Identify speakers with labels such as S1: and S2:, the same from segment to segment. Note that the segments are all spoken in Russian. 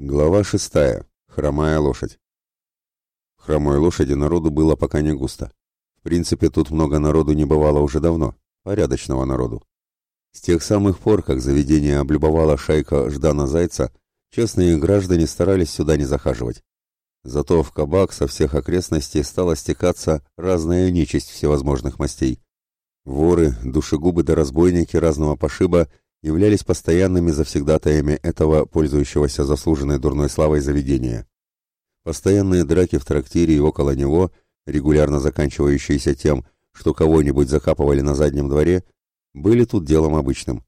S1: Глава шестая. Хромая лошадь. Хромой лошади народу было пока не густо. В принципе, тут много народу не бывало уже давно. Порядочного народу. С тех самых пор, как заведение облюбовала шайка Ждана Зайца, честные граждане старались сюда не захаживать. Зато в кабак со всех окрестностей стала стекаться разная нечисть всевозможных мастей. Воры, душегубы да разбойники разного пошиба – являлись постоянными завсегдатаями этого, пользующегося заслуженной дурной славой заведения. Постоянные драки в трактире и около него, регулярно заканчивающиеся тем, что кого-нибудь закапывали на заднем дворе, были тут делом обычным.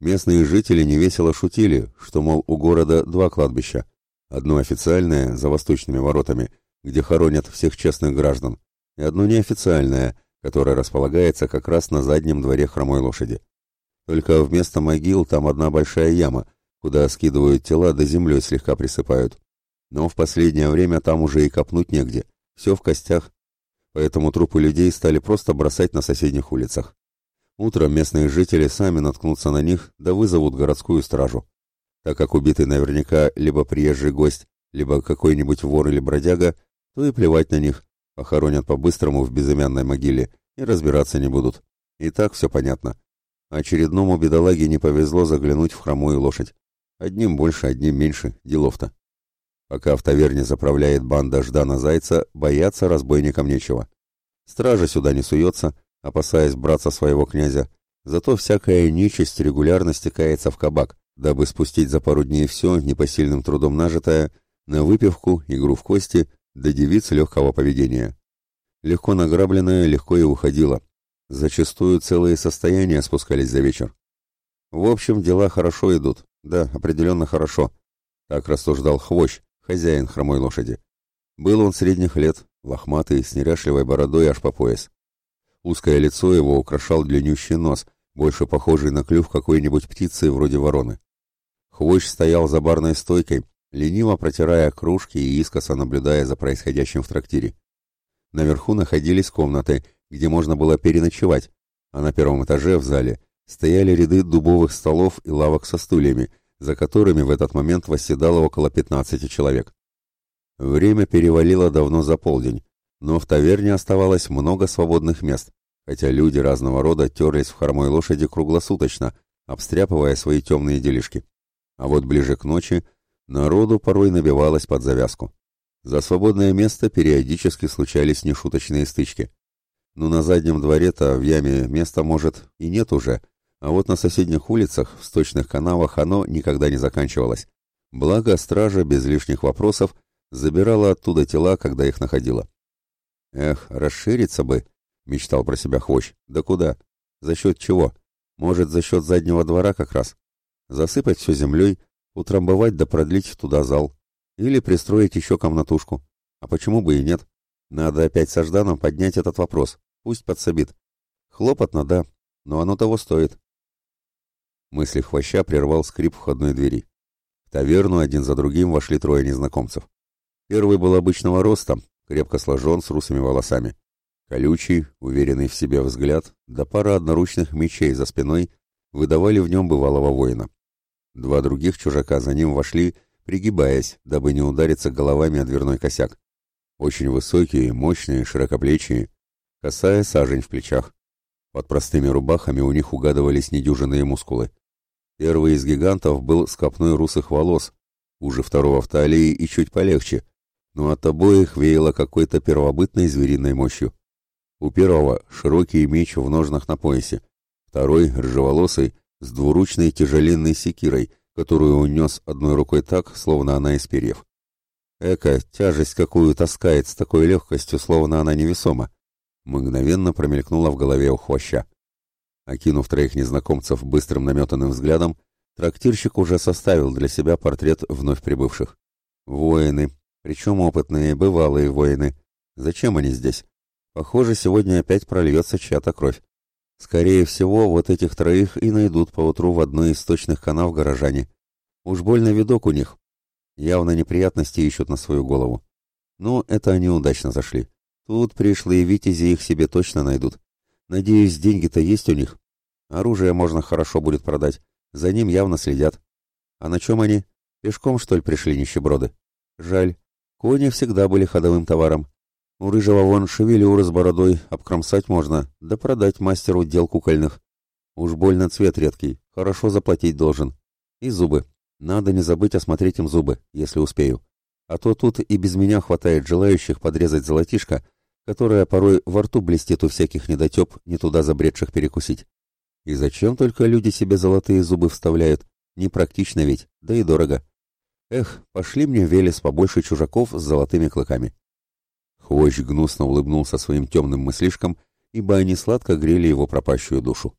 S1: Местные жители невесело шутили, что, мол, у города два кладбища. Одно официальное, за восточными воротами, где хоронят всех честных граждан, и одно неофициальное, которое располагается как раз на заднем дворе хромой лошади. Только вместо могил там одна большая яма, куда скидывают тела да землей слегка присыпают. Но в последнее время там уже и копнуть негде, все в костях. Поэтому трупы людей стали просто бросать на соседних улицах. Утром местные жители сами наткнутся на них, да вызовут городскую стражу. Так как убитый наверняка либо приезжий гость, либо какой-нибудь вор или бродяга, то и плевать на них, похоронят по-быстрому в безымянной могиле и разбираться не будут. И так все понятно. Очередному бедолаге не повезло заглянуть в хромую лошадь. Одним больше, одним меньше, делов-то. Пока в таверне заправляет банда Ждана Зайца, бояться разбойникам нечего. Стража сюда не суется, опасаясь браться своего князя. Зато всякая нечисть регулярно стекается в кабак, дабы спустить за пару дней все непосильным трудом нажитое на выпивку, игру в кости, до девиц легкого поведения. Легко награбленное легко и уходило, Зачастую целые состояния спускались за вечер. В общем, дела хорошо идут. Да, определенно хорошо. Так рассуждал Хвощ, хозяин хромой лошади. Был он средних лет, лохматый, с неряшливой бородой аж по пояс. Узкое лицо его украшал длиннющий нос, больше похожий на клюв какой-нибудь птицы вроде вороны. Хвощ стоял за барной стойкой, лениво протирая кружки и искоса наблюдая за происходящим в трактире. Наверху находились комнаты, где можно было переночевать, а на первом этаже в зале стояли ряды дубовых столов и лавок со стульями, за которыми в этот момент восседало около 15 человек. Время перевалило давно за полдень, но в таверне оставалось много свободных мест, хотя люди разного рода терлись в хромой лошади круглосуточно, обстряпывая свои темные делишки. А вот ближе к ночи народу порой набивалось под завязку. За свободное место периодически случались нешуточные стычки. Но на заднем дворе-то в яме места, может, и нет уже, а вот на соседних улицах, в сточных канавах, оно никогда не заканчивалось. Благо, стража без лишних вопросов забирала оттуда тела, когда их находила. «Эх, расшириться бы!» — мечтал про себя Хвощ. «Да куда? За счет чего? Может, за счет заднего двора как раз? Засыпать все землей, утрамбовать да продлить туда зал. Или пристроить еще комнатушку. А почему бы и нет? Надо опять со Жданом поднять этот вопрос. Пусть подсобит. Хлопотно, да, но оно того стоит. Мысли хвоща прервал скрип входной двери. В таверну один за другим вошли трое незнакомцев. Первый был обычного роста, крепко сложен, с русыми волосами. Колючий, уверенный в себе взгляд, да пара одноручных мечей за спиной выдавали в нем бывалого воина. Два других чужака за ним вошли, пригибаясь, дабы не удариться головами о дверной косяк. Очень высокие, мощные, широкоплечие косая сажень в плечах. Под простыми рубахами у них угадывались недюжинные мускулы. Первый из гигантов был с копной русых волос, уже второго в талии и чуть полегче, но от обоих веяло какой-то первобытной звериной мощью. У первого широкий меч в ножнах на поясе, второй ржеволосый с двуручной тяжеленной секирой, которую он унес одной рукой так, словно она из перьев. Эка тяжесть какую таскает с такой легкостью, словно она невесома, мгновенно промелькнуло в голове у хвоща. Окинув троих незнакомцев быстрым наметанным взглядом, трактирщик уже составил для себя портрет вновь прибывших. Воины, причем опытные, бывалые воины. Зачем они здесь? Похоже, сегодня опять прольется чья-то кровь. Скорее всего, вот этих троих и найдут поутру в одной из сточных канав горожане. Уж больно видок у них. Явно неприятности ищут на свою голову. Но это они удачно зашли. Тут пришлые витязи их себе точно найдут. Надеюсь, деньги-то есть у них. Оружие можно хорошо будет продать. За ним явно следят. А на чем они? Пешком, что ли, пришли нищеброды? Жаль. Кони всегда были ходовым товаром. У рыжего вон шевелюры с бородой обкромсать можно, да продать мастеру дел кукольных. Уж больно цвет редкий, хорошо заплатить должен. И зубы. Надо не забыть осмотреть им зубы, если успею. А то тут и без меня хватает желающих подрезать золотишко, которая порой во рту блестит у всяких недотеп, не туда забредших перекусить. И зачем только люди себе золотые зубы вставляют? Непрактично ведь, да и дорого. Эх, пошли мне Велес побольше чужаков с золотыми клыками. Хвощ гнусно улыбнулся своим темным мыслишкам, ибо они сладко грели его пропащую душу.